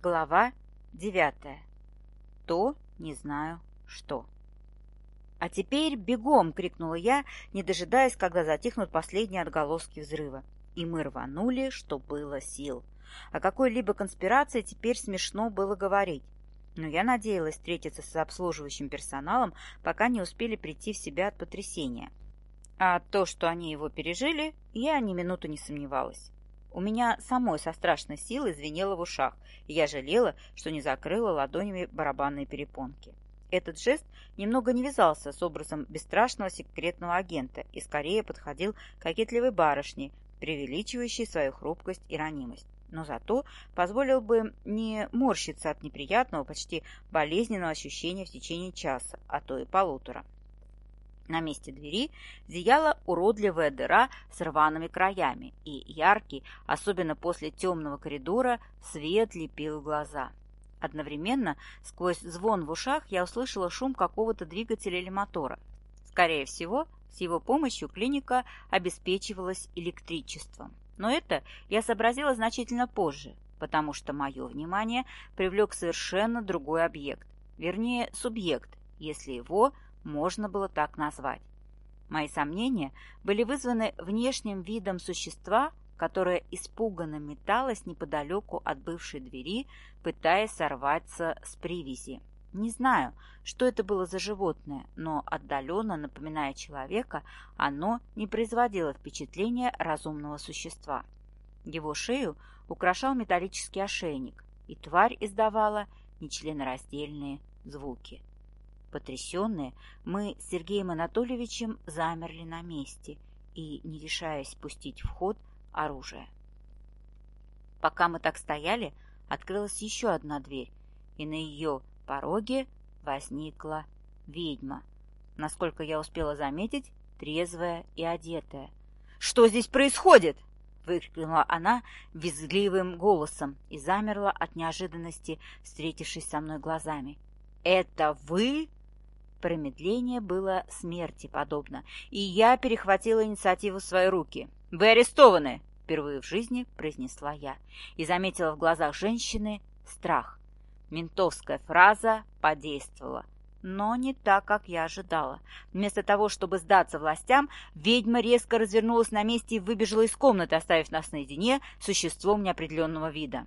Глава девятая. То не знаю что. «А теперь бегом!» — крикнула я, не дожидаясь, когда затихнут последние отголоски взрыва. И мы рванули, что было сил. О какой-либо конспирации теперь смешно было говорить. Но я надеялась встретиться с обслуживающим персоналом, пока не успели прийти в себя от потрясения. А то, что они его пережили, я ни минуту не сомневалась. У меня самой со страшной силой звенело в ушах, и я жалела, что не закрыла ладонями барабанные перепонки. Этот жест немного не вязался с образом бесстрашного секретного агента и скорее подходил кокетливой барышне, преувеличивающей свою хрупкость и ранимость. Но зато позволил бы не морщиться от неприятного, почти болезненного ощущения в течение часа, а то и полутора. На месте двери зияла уродливая дыра с рваными краями, и яркий, особенно после темного коридора, свет лепил глаза. Одновременно, сквозь звон в ушах, я услышала шум какого-то двигателя или мотора. Скорее всего, с его помощью клиника обеспечивалась электричеством. Но это я сообразила значительно позже, потому что мое внимание привлек совершенно другой объект, вернее, субъект, если его можно было так назвать. Мои сомнения были вызваны внешним видом существа, которое испуганно металось неподалеку от бывшей двери, пытаясь сорваться с привязи. Не знаю, что это было за животное, но отдаленно напоминая человека, оно не производило впечатления разумного существа. Его шею украшал металлический ошейник, и тварь издавала нечленораздельные звуки. Потрясенные, мы с Сергеем Анатольевичем замерли на месте и, не решаясь спустить в ход оружие. Пока мы так стояли, открылась еще одна дверь, и на ее пороге возникла ведьма. Насколько я успела заметить, трезвая и одетая. «Что здесь происходит?» — выкрикнула она визгливым голосом и замерла от неожиданности, встретившись со мной глазами. «Это вы?» Промедление было смерти подобно, и я перехватила инициативу в свои руки. «Вы арестованы!» — впервые в жизни произнесла я, и заметила в глазах женщины страх. Ментовская фраза подействовала, но не так, как я ожидала. Вместо того, чтобы сдаться властям, ведьма резко развернулась на месте и выбежала из комнаты, оставив нас наедине с существом неопределенного вида.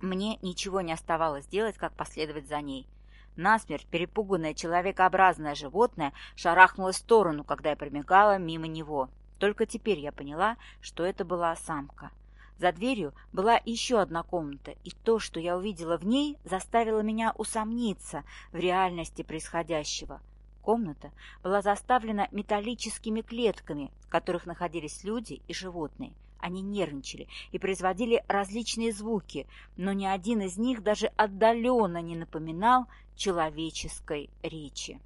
Мне ничего не оставалось делать, как последовать за ней. Насмерть перепуганное человекообразное животное шарахнулось в сторону, когда я промигала мимо него. Только теперь я поняла, что это была самка. За дверью была еще одна комната, и то, что я увидела в ней, заставило меня усомниться в реальности происходящего. Комната была заставлена металлическими клетками, в которых находились люди и животные. Они нервничали и производили различные звуки, но ни один из них даже отдаленно не напоминал человеческой речи.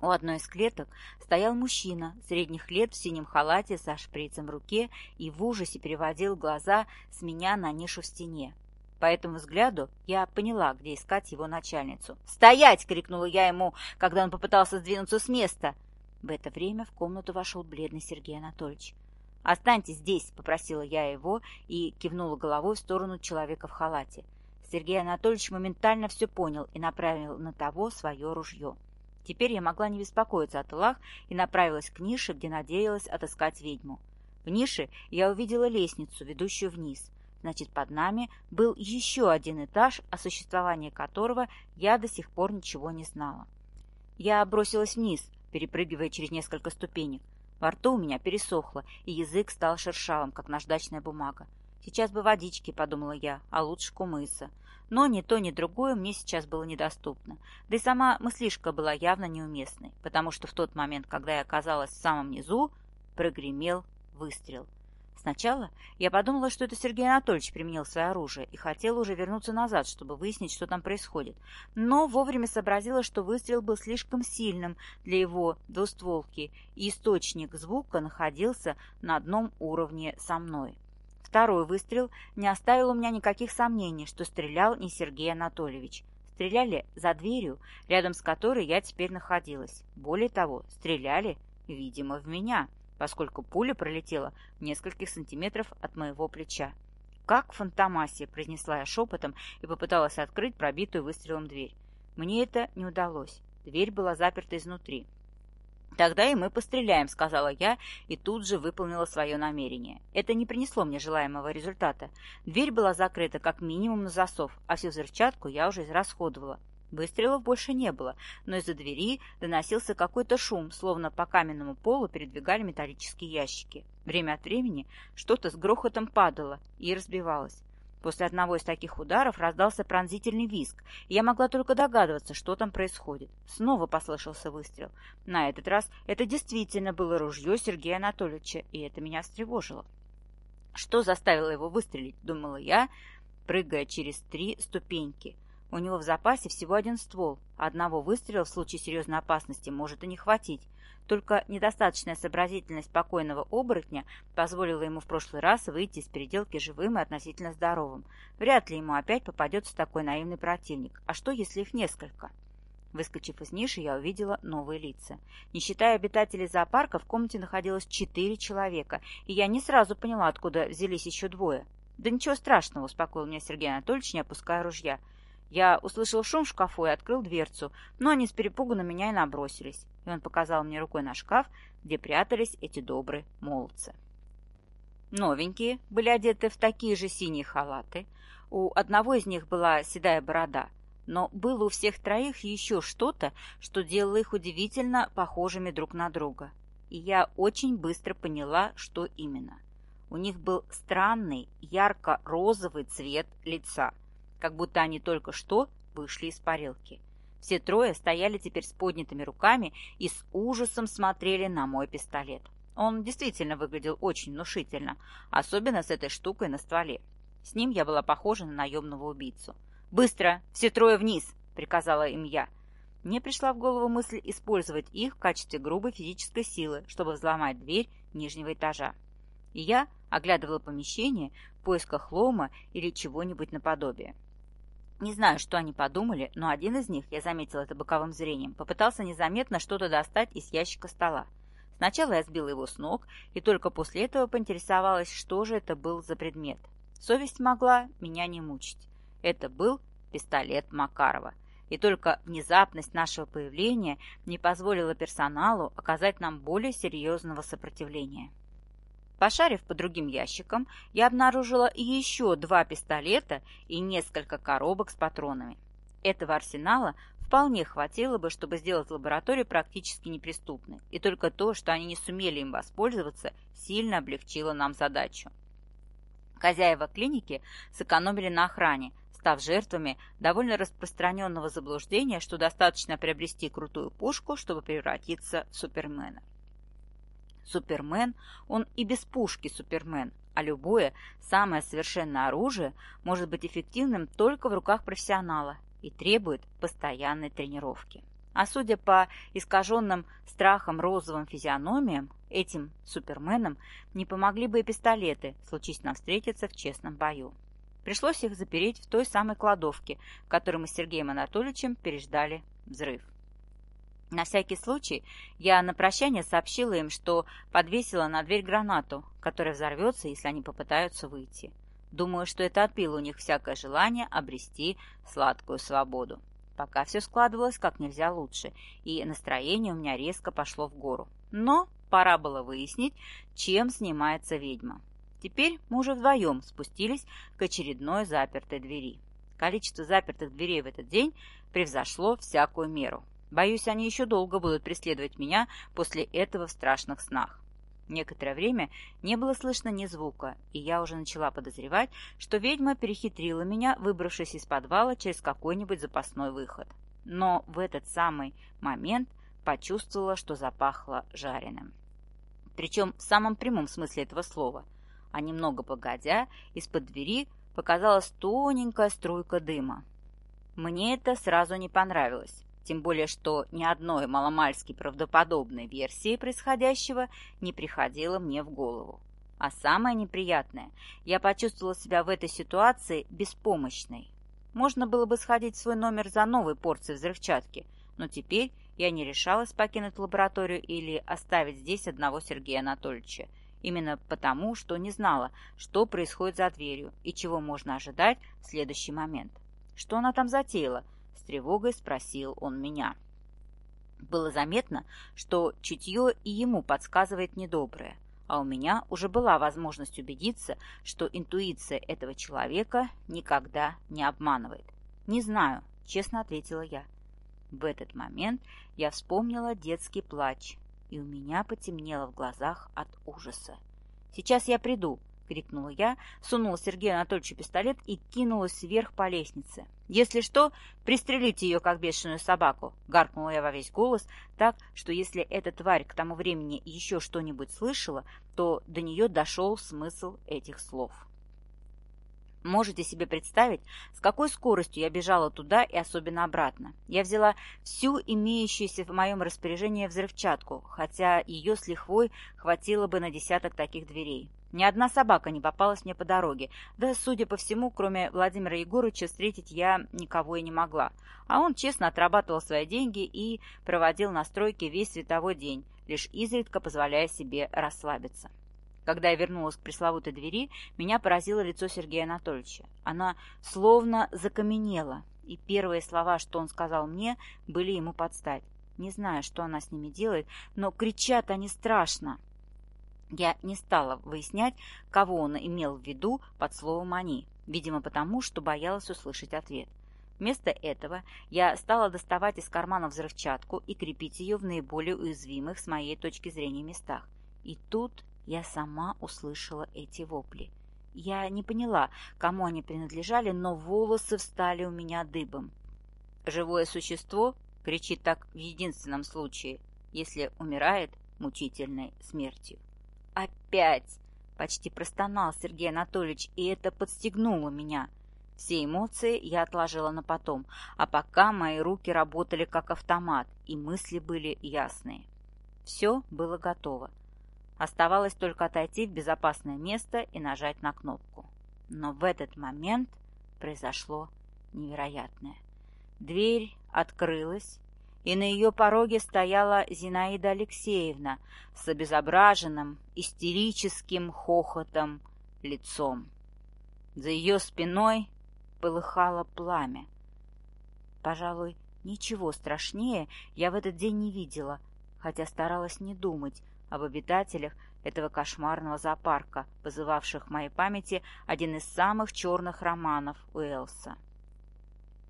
У одной из клеток стоял мужчина средних лет в синем халате со шприцем в руке и в ужасе переводил глаза с меня на нишу в стене. По этому взгляду я поняла, где искать его начальницу. «Стоять!» — крикнула я ему, когда он попытался сдвинуться с места. В это время в комнату вошел бледный Сергей Анатольевич. «Останьтесь здесь!» — попросила я его и кивнула головой в сторону человека в халате. Сергей Анатольевич моментально все понял и направил на того свое ружье. Теперь я могла не беспокоиться о тылах и направилась к нише, где надеялась отыскать ведьму. В нише я увидела лестницу, ведущую вниз. Значит, под нами был еще один этаж, о существовании которого я до сих пор ничего не знала. Я бросилась вниз, перепрыгивая через несколько ступенек. Во рту у меня пересохло, и язык стал шершавым, как наждачная бумага. Сейчас бы водички, подумала я, а лучше кумыса. Но ни то, ни другое мне сейчас было недоступно. Да и сама мыслишка была явно неуместной, потому что в тот момент, когда я оказалась в самом низу, прогремел выстрел. Сначала я подумала, что это Сергей Анатольевич применил свое оружие и хотела уже вернуться назад, чтобы выяснить, что там происходит. Но вовремя сообразила, что выстрел был слишком сильным для его двустволки, и источник звука находился на одном уровне со мной. Второй выстрел не оставил у меня никаких сомнений, что стрелял не Сергей Анатольевич. Стреляли за дверью, рядом с которой я теперь находилась. Более того, стреляли, видимо, в меня, поскольку пуля пролетела в нескольких сантиметров от моего плеча. как фантомасия», — произнесла я шепотом и попыталась открыть пробитую выстрелом дверь. Мне это не удалось. Дверь была заперта изнутри. «Тогда и мы постреляем», — сказала я, и тут же выполнила свое намерение. Это не принесло мне желаемого результата. Дверь была закрыта как минимум на засов, а всю взрывчатку я уже израсходовала. Выстрелов больше не было, но из-за двери доносился какой-то шум, словно по каменному полу передвигали металлические ящики. Время от времени что-то с грохотом падало и разбивалось. После одного из таких ударов раздался пронзительный визг, и я могла только догадываться, что там происходит. Снова послышался выстрел. На этот раз это действительно было ружье Сергея Анатольевича, и это меня встревожило. Что заставило его выстрелить, думала я, прыгая через три ступеньки. У него в запасе всего один ствол. Одного выстрела в случае серьезной опасности может и не хватить. Только недостаточная сообразительность покойного оборотня позволила ему в прошлый раз выйти из переделки живым и относительно здоровым. Вряд ли ему опять попадется такой наивный противник. А что, если их несколько? Выскочив из ниши, я увидела новые лица. Не считая обитателей зоопарка, в комнате находилось четыре человека, и я не сразу поняла, откуда взялись еще двое. «Да ничего страшного», — успокоил меня Сергей Анатольевич, не опуская ружья. Я услышал шум в шкафу и открыл дверцу, но они с перепугу на меня и набросились. И он показал мне рукой на шкаф, где прятались эти добрые молодцы. Новенькие были одеты в такие же синие халаты. У одного из них была седая борода, но было у всех троих еще что-то, что делало их удивительно похожими друг на друга. И я очень быстро поняла, что именно. У них был странный ярко-розовый цвет лица – как будто они только что вышли из парилки. Все трое стояли теперь с поднятыми руками и с ужасом смотрели на мой пистолет. Он действительно выглядел очень внушительно, особенно с этой штукой на стволе. С ним я была похожа на наемного убийцу. «Быстро! Все трое вниз!» — приказала им я. Мне пришла в голову мысль использовать их в качестве грубой физической силы, чтобы взломать дверь нижнего этажа. И я оглядывала помещение в поисках лома или чего-нибудь наподобие. Не знаю, что они подумали, но один из них, я заметила это боковым зрением, попытался незаметно что-то достать из ящика стола. Сначала я сбила его с ног, и только после этого поинтересовалась, что же это был за предмет. Совесть могла меня не мучить. Это был пистолет Макарова. И только внезапность нашего появления не позволила персоналу оказать нам более серьезного сопротивления. Пошарив по другим ящикам, я обнаружила еще два пистолета и несколько коробок с патронами. Этого арсенала вполне хватило бы, чтобы сделать лабораторию практически неприступной, и только то, что они не сумели им воспользоваться, сильно облегчило нам задачу. Хозяева клиники сэкономили на охране, став жертвами довольно распространенного заблуждения, что достаточно приобрести крутую пушку, чтобы превратиться в супермена. Супермен, он и без пушки Супермен, а любое самое совершенное оружие может быть эффективным только в руках профессионала и требует постоянной тренировки. А судя по искаженным страхом розовым физиономиям, этим суперменам не помогли бы и пистолеты, случись нам встретиться в честном бою. Пришлось их запереть в той самой кладовке, в которой мы с Сергеем Анатольевичем переждали взрыв. На всякий случай я на прощание сообщила им, что подвесила на дверь гранату, которая взорвется, если они попытаются выйти. Думаю, что это отбило у них всякое желание обрести сладкую свободу. Пока все складывалось как нельзя лучше, и настроение у меня резко пошло в гору. Но пора было выяснить, чем снимается ведьма. Теперь мы уже вдвоем спустились к очередной запертой двери. Количество запертых дверей в этот день превзошло всякую меру. Боюсь, они еще долго будут преследовать меня после этого в страшных снах. Некоторое время не было слышно ни звука, и я уже начала подозревать, что ведьма перехитрила меня, выбравшись из подвала через какой-нибудь запасной выход. Но в этот самый момент почувствовала, что запахло жареным. Причем в самом прямом смысле этого слова. А немного погодя, из-под двери показалась тоненькая струйка дыма. Мне это сразу не понравилось. Тем более, что ни одной маломальски правдоподобной версии происходящего не приходило мне в голову. А самое неприятное, я почувствовала себя в этой ситуации беспомощной. Можно было бы сходить в свой номер за новой порцией взрывчатки, но теперь я не решалась покинуть лабораторию или оставить здесь одного Сергея Анатольевича. Именно потому, что не знала, что происходит за дверью и чего можно ожидать в следующий момент. «Что она там затеяла?» — с тревогой спросил он меня. Было заметно, что чутье и ему подсказывает недоброе, а у меня уже была возможность убедиться, что интуиция этого человека никогда не обманывает. «Не знаю», — честно ответила я. В этот момент я вспомнила детский плач, и у меня потемнело в глазах от ужаса. «Сейчас я приду», — крикнула я, сунула Сергею Анатольевичу пистолет и кинулась вверх по лестнице. «Если что, пристрелите ее, как бешеную собаку!» — гаркнула я во весь голос, так, что если эта тварь к тому времени еще что-нибудь слышала, то до нее дошел смысл этих слов. Можете себе представить, с какой скоростью я бежала туда и особенно обратно. Я взяла всю имеющуюся в моем распоряжении взрывчатку, хотя ее с лихвой хватило бы на десяток таких дверей. Ни одна собака не попалась мне по дороге, да, судя по всему, кроме Владимира Егоровича, встретить я никого и не могла. А он честно отрабатывал свои деньги и проводил на стройке весь световой день, лишь изредка позволяя себе расслабиться. Когда я вернулась к пресловутой двери, меня поразило лицо Сергея Анатольевича. Она словно закаменела, и первые слова, что он сказал мне, были ему подстать. Не знаю, что она с ними делает, но кричат они страшно. Я не стала выяснять, кого он имел в виду под словом «они», видимо, потому, что боялась услышать ответ. Вместо этого я стала доставать из кармана взрывчатку и крепить ее в наиболее уязвимых с моей точки зрения местах. И тут я сама услышала эти вопли. Я не поняла, кому они принадлежали, но волосы встали у меня дыбом. Живое существо кричит так в единственном случае, если умирает мучительной смертью. «Опять!» — почти простонал Сергей Анатольевич, и это подстегнуло меня. Все эмоции я отложила на потом, а пока мои руки работали как автомат, и мысли были ясные. Все было готово. Оставалось только отойти в безопасное место и нажать на кнопку. Но в этот момент произошло невероятное. Дверь открылась, и на ее пороге стояла Зинаида Алексеевна с обезображенным, истерическим хохотом лицом. За ее спиной полыхало пламя. Пожалуй, ничего страшнее я в этот день не видела, хотя старалась не думать об обитателях этого кошмарного зоопарка, вызывавших в моей памяти один из самых черных романов Уэллса.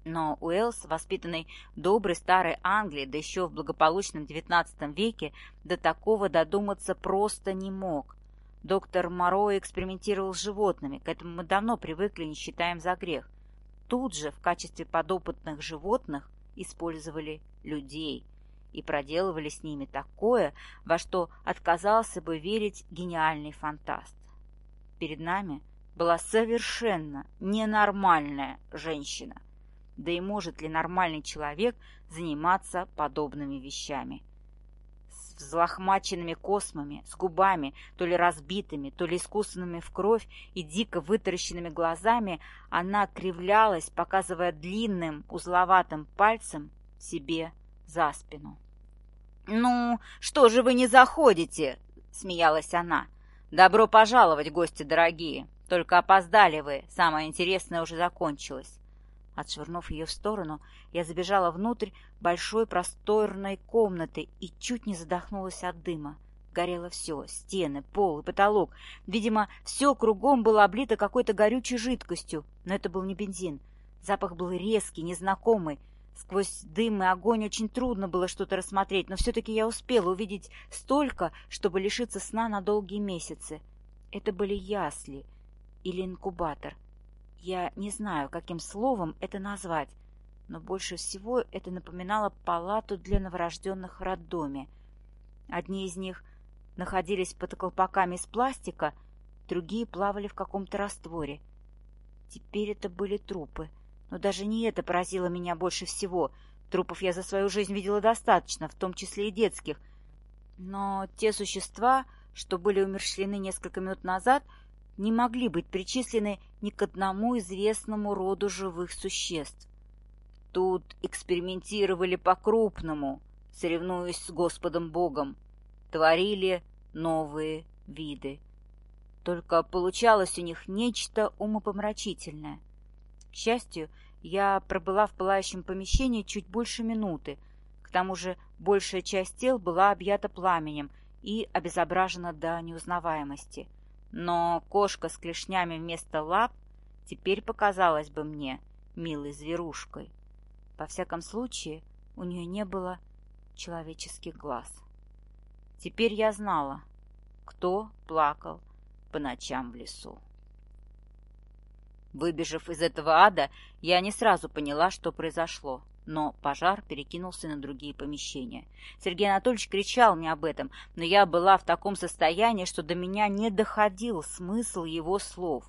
Но Уэллс, воспитанный доброй старой Англии, да еще в благополучном XIX веке, до такого додуматься просто не мог. Доктор Моро экспериментировал с животными, к этому мы давно привыкли, не считаем за грех. Тут же в качестве подопытных животных использовали людей и проделывали с ними такое, во что отказался бы верить гениальный фантаст. Перед нами была совершенно ненормальная женщина. Да и может ли нормальный человек заниматься подобными вещами? С взлохмаченными космами, с губами, то ли разбитыми, то ли искусанными в кровь и дико вытаращенными глазами, она кривлялась, показывая длинным узловатым пальцем себе за спину. «Ну, что же вы не заходите?» — смеялась она. «Добро пожаловать, гости дорогие! Только опоздали вы, самое интересное уже закончилось». Отшвырнув ее в сторону, я забежала внутрь большой просторной комнаты и чуть не задохнулась от дыма. Горело все — стены, пол и потолок. Видимо, все кругом было облито какой-то горючей жидкостью, но это был не бензин. Запах был резкий, незнакомый, Сквозь дым и огонь очень трудно было что-то рассмотреть, но все-таки я успела увидеть столько, чтобы лишиться сна на долгие месяцы. Это были ясли или инкубатор. Я не знаю, каким словом это назвать, но больше всего это напоминало палату для новорожденных в роддоме. Одни из них находились под колпаками из пластика, другие плавали в каком-то растворе. Теперь это были трупы — но даже не это поразило меня больше всего. Трупов я за свою жизнь видела достаточно, в том числе и детских. Но те существа, что были умерщвлены несколько минут назад, не могли быть причислены ни к одному известному роду живых существ. Тут экспериментировали по-крупному, соревнуясь с Господом Богом, творили новые виды. Только получалось у них нечто умопомрачительное. К счастью, я пробыла в пылающем помещении чуть больше минуты. К тому же большая часть тел была объята пламенем и обезображена до неузнаваемости. Но кошка с клешнями вместо лап теперь показалась бы мне милой зверушкой. Во всяком случае, у нее не было человеческих глаз. Теперь я знала, кто плакал по ночам в лесу. Выбежав из этого ада, я не сразу поняла, что произошло, но пожар перекинулся на другие помещения. Сергей Анатольевич кричал мне об этом, но я была в таком состоянии, что до меня не доходил смысл его слов.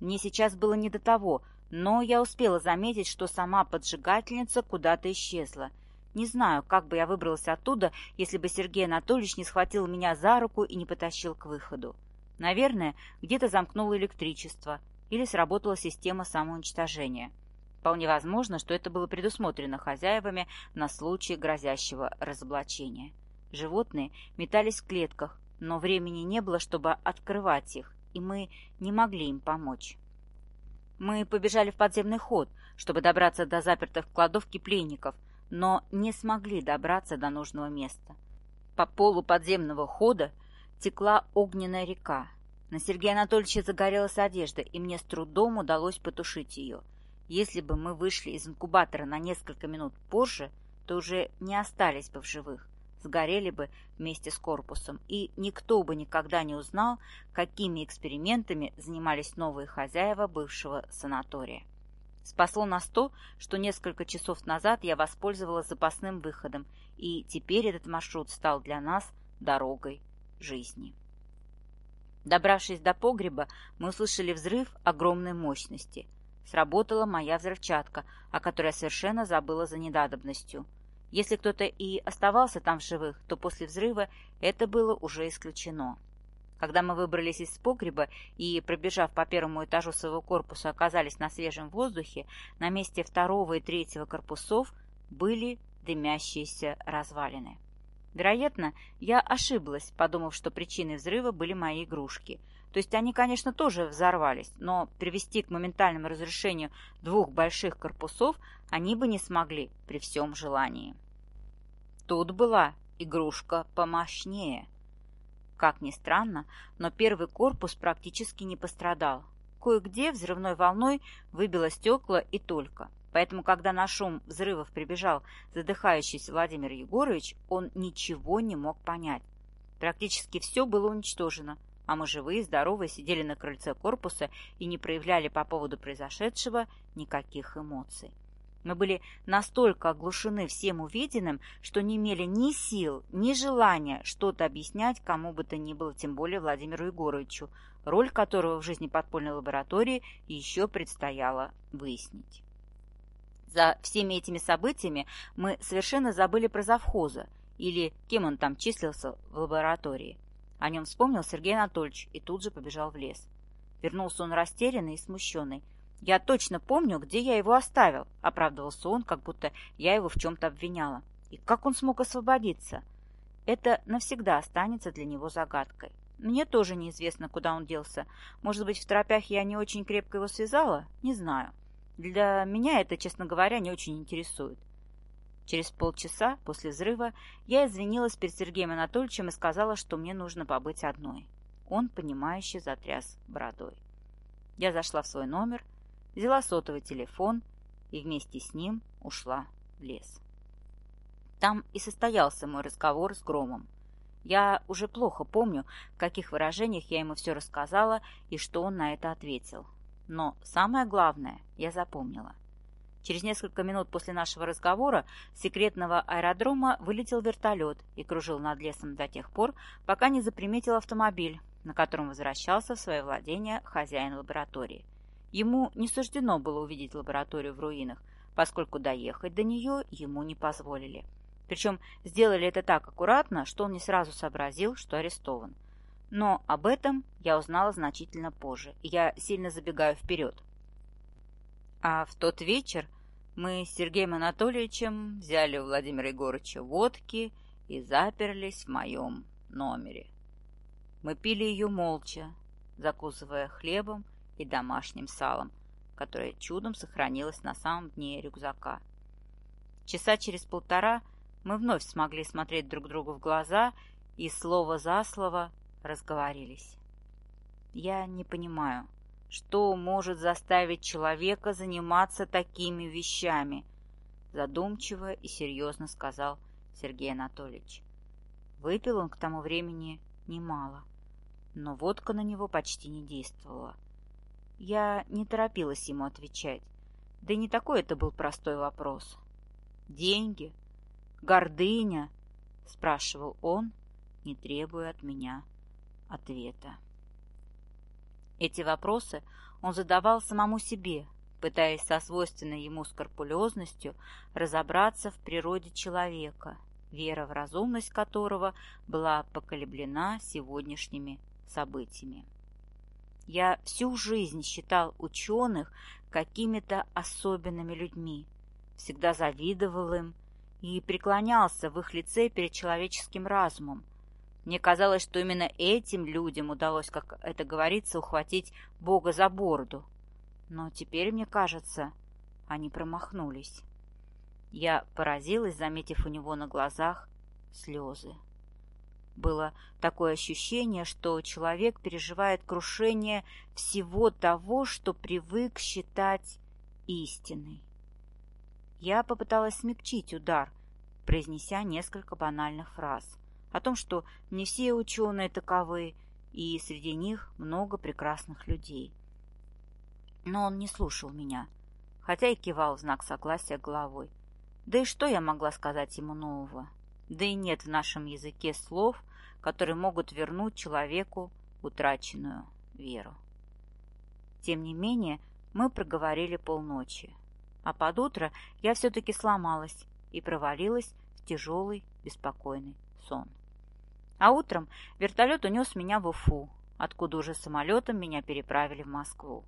Мне сейчас было не до того, но я успела заметить, что сама поджигательница куда-то исчезла. Не знаю, как бы я выбралась оттуда, если бы Сергей Анатольевич не схватил меня за руку и не потащил к выходу. Наверное, где-то замкнуло электричество, или сработала система самоуничтожения. Вполне возможно, что это было предусмотрено хозяевами на случай грозящего разоблачения. Животные метались в клетках, но времени не было, чтобы открывать их, и мы не могли им помочь. Мы побежали в подземный ход, чтобы добраться до запертых в кладовке пленников, но не смогли добраться до нужного места. По полу подземного хода текла огненная река, на Сергея Анатольевича загорелась одежда, и мне с трудом удалось потушить ее. Если бы мы вышли из инкубатора на несколько минут позже, то уже не остались бы в живых, сгорели бы вместе с корпусом, и никто бы никогда не узнал, какими экспериментами занимались новые хозяева бывшего санатория. Спасло нас то, что несколько часов назад я воспользовалась запасным выходом, и теперь этот маршрут стал для нас дорогой жизни. Добравшись до погреба, мы услышали взрыв огромной мощности. Сработала моя взрывчатка, о которой я совершенно забыла за недадобностью. Если кто-то и оставался там в живых, то после взрыва это было уже исключено. Когда мы выбрались из погреба и, пробежав по первому этажу своего корпуса, оказались на свежем воздухе, на месте второго и третьего корпусов были дымящиеся развалины. Вероятно, я ошиблась, подумав, что причиной взрыва были мои игрушки. То есть они, конечно, тоже взорвались, но привести к моментальному разрушению двух больших корпусов они бы не смогли при всем желании. Тут была игрушка помощнее. Как ни странно, но первый корпус практически не пострадал. Кое-где взрывной волной выбило стекла и только. Поэтому, когда на шум взрывов прибежал задыхающийся Владимир Егорович, он ничего не мог понять. Практически все было уничтожено, а мы живые, здоровые, сидели на крыльце корпуса и не проявляли по поводу произошедшего никаких эмоций. Мы были настолько оглушены всем увиденным, что не имели ни сил, ни желания что-то объяснять кому бы то ни было, тем более Владимиру Егоровичу, роль которого в жизни подпольной лаборатории еще предстояло выяснить. За всеми этими событиями мы совершенно забыли про завхоза, или кем он там числился в лаборатории. О нем вспомнил Сергей Анатольевич и тут же побежал в лес. Вернулся он растерянный и смущенный. «Я точно помню, где я его оставил», — оправдывался он, как будто я его в чем-то обвиняла. «И как он смог освободиться?» Это навсегда останется для него загадкой. Мне тоже неизвестно, куда он делся. Может быть, в тропях я не очень крепко его связала? Не знаю. Для меня это, честно говоря, не очень интересует. Через полчаса после взрыва я извинилась перед Сергеем Анатольевичем и сказала, что мне нужно побыть одной. Он, понимающе затряс бородой. Я зашла в свой номер, взяла сотовый телефон и вместе с ним ушла в лес. Там и состоялся мой разговор с Громом. Я уже плохо помню, в каких выражениях я ему все рассказала и что он на это ответил. Но самое главное я запомнила. Через несколько минут после нашего разговора с секретного аэродрома вылетел вертолет и кружил над лесом до тех пор, пока не заприметил автомобиль, на котором возвращался в свое владение хозяин лаборатории. Ему не суждено было увидеть лабораторию в руинах, поскольку доехать до нее ему не позволили. Причем сделали это так аккуратно, что он не сразу сообразил, что арестован. Но об этом я узнала значительно позже, я сильно забегаю вперед. А в тот вечер мы с Сергеем Анатольевичем взяли у Владимира Егоровича водки и заперлись в моем номере. Мы пили ее молча, закусывая хлебом и домашним салом, которое чудом сохранилось на самом дне рюкзака. Часа через полтора мы вновь смогли смотреть друг другу в глаза и слово за слово разговорились. Я не понимаю, что может заставить человека заниматься такими вещами, задумчиво и серьезно сказал Сергей Анатольевич. Выпил он к тому времени немало, но водка на него почти не действовала. Я не торопилась ему отвечать, да и не такой это был простой вопрос. «Деньги? Гордыня?» — спрашивал он, не требуя от меня ответа. Эти вопросы он задавал самому себе, пытаясь со свойственной ему скрупулезностью разобраться в природе человека, вера в разумность которого была поколеблена сегодняшними событиями. Я всю жизнь считал ученых какими-то особенными людьми, всегда завидовал им и преклонялся в их лице перед человеческим разумом. Мне казалось, что именно этим людям удалось, как это говорится, ухватить Бога за бороду. Но теперь, мне кажется, они промахнулись. Я поразилась, заметив у него на глазах слезы. Было такое ощущение, что человек переживает крушение всего того, что привык считать истиной. Я попыталась смягчить удар, произнеся несколько банальных фраз о том, что не все ученые таковы, и среди них много прекрасных людей. Но он не слушал меня, хотя и кивал в знак согласия головой. Да и что я могла сказать ему нового? Да и нет в нашем языке слов, которые могут вернуть человеку утраченную веру. Тем не менее, мы проговорили полночи, а под утро я все-таки сломалась и провалилась в тяжелый, беспокойный сон. А утром вертолет унес меня в Уфу, откуда уже самолетом меня переправили в Москву.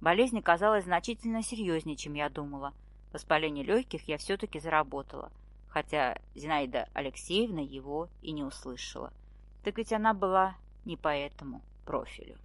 Болезнь казалась значительно серьезнее, чем я думала. Воспаление легких я все-таки заработала, хотя Зинаида Алексеевна его и не услышала. Так ведь она была не по этому профилю.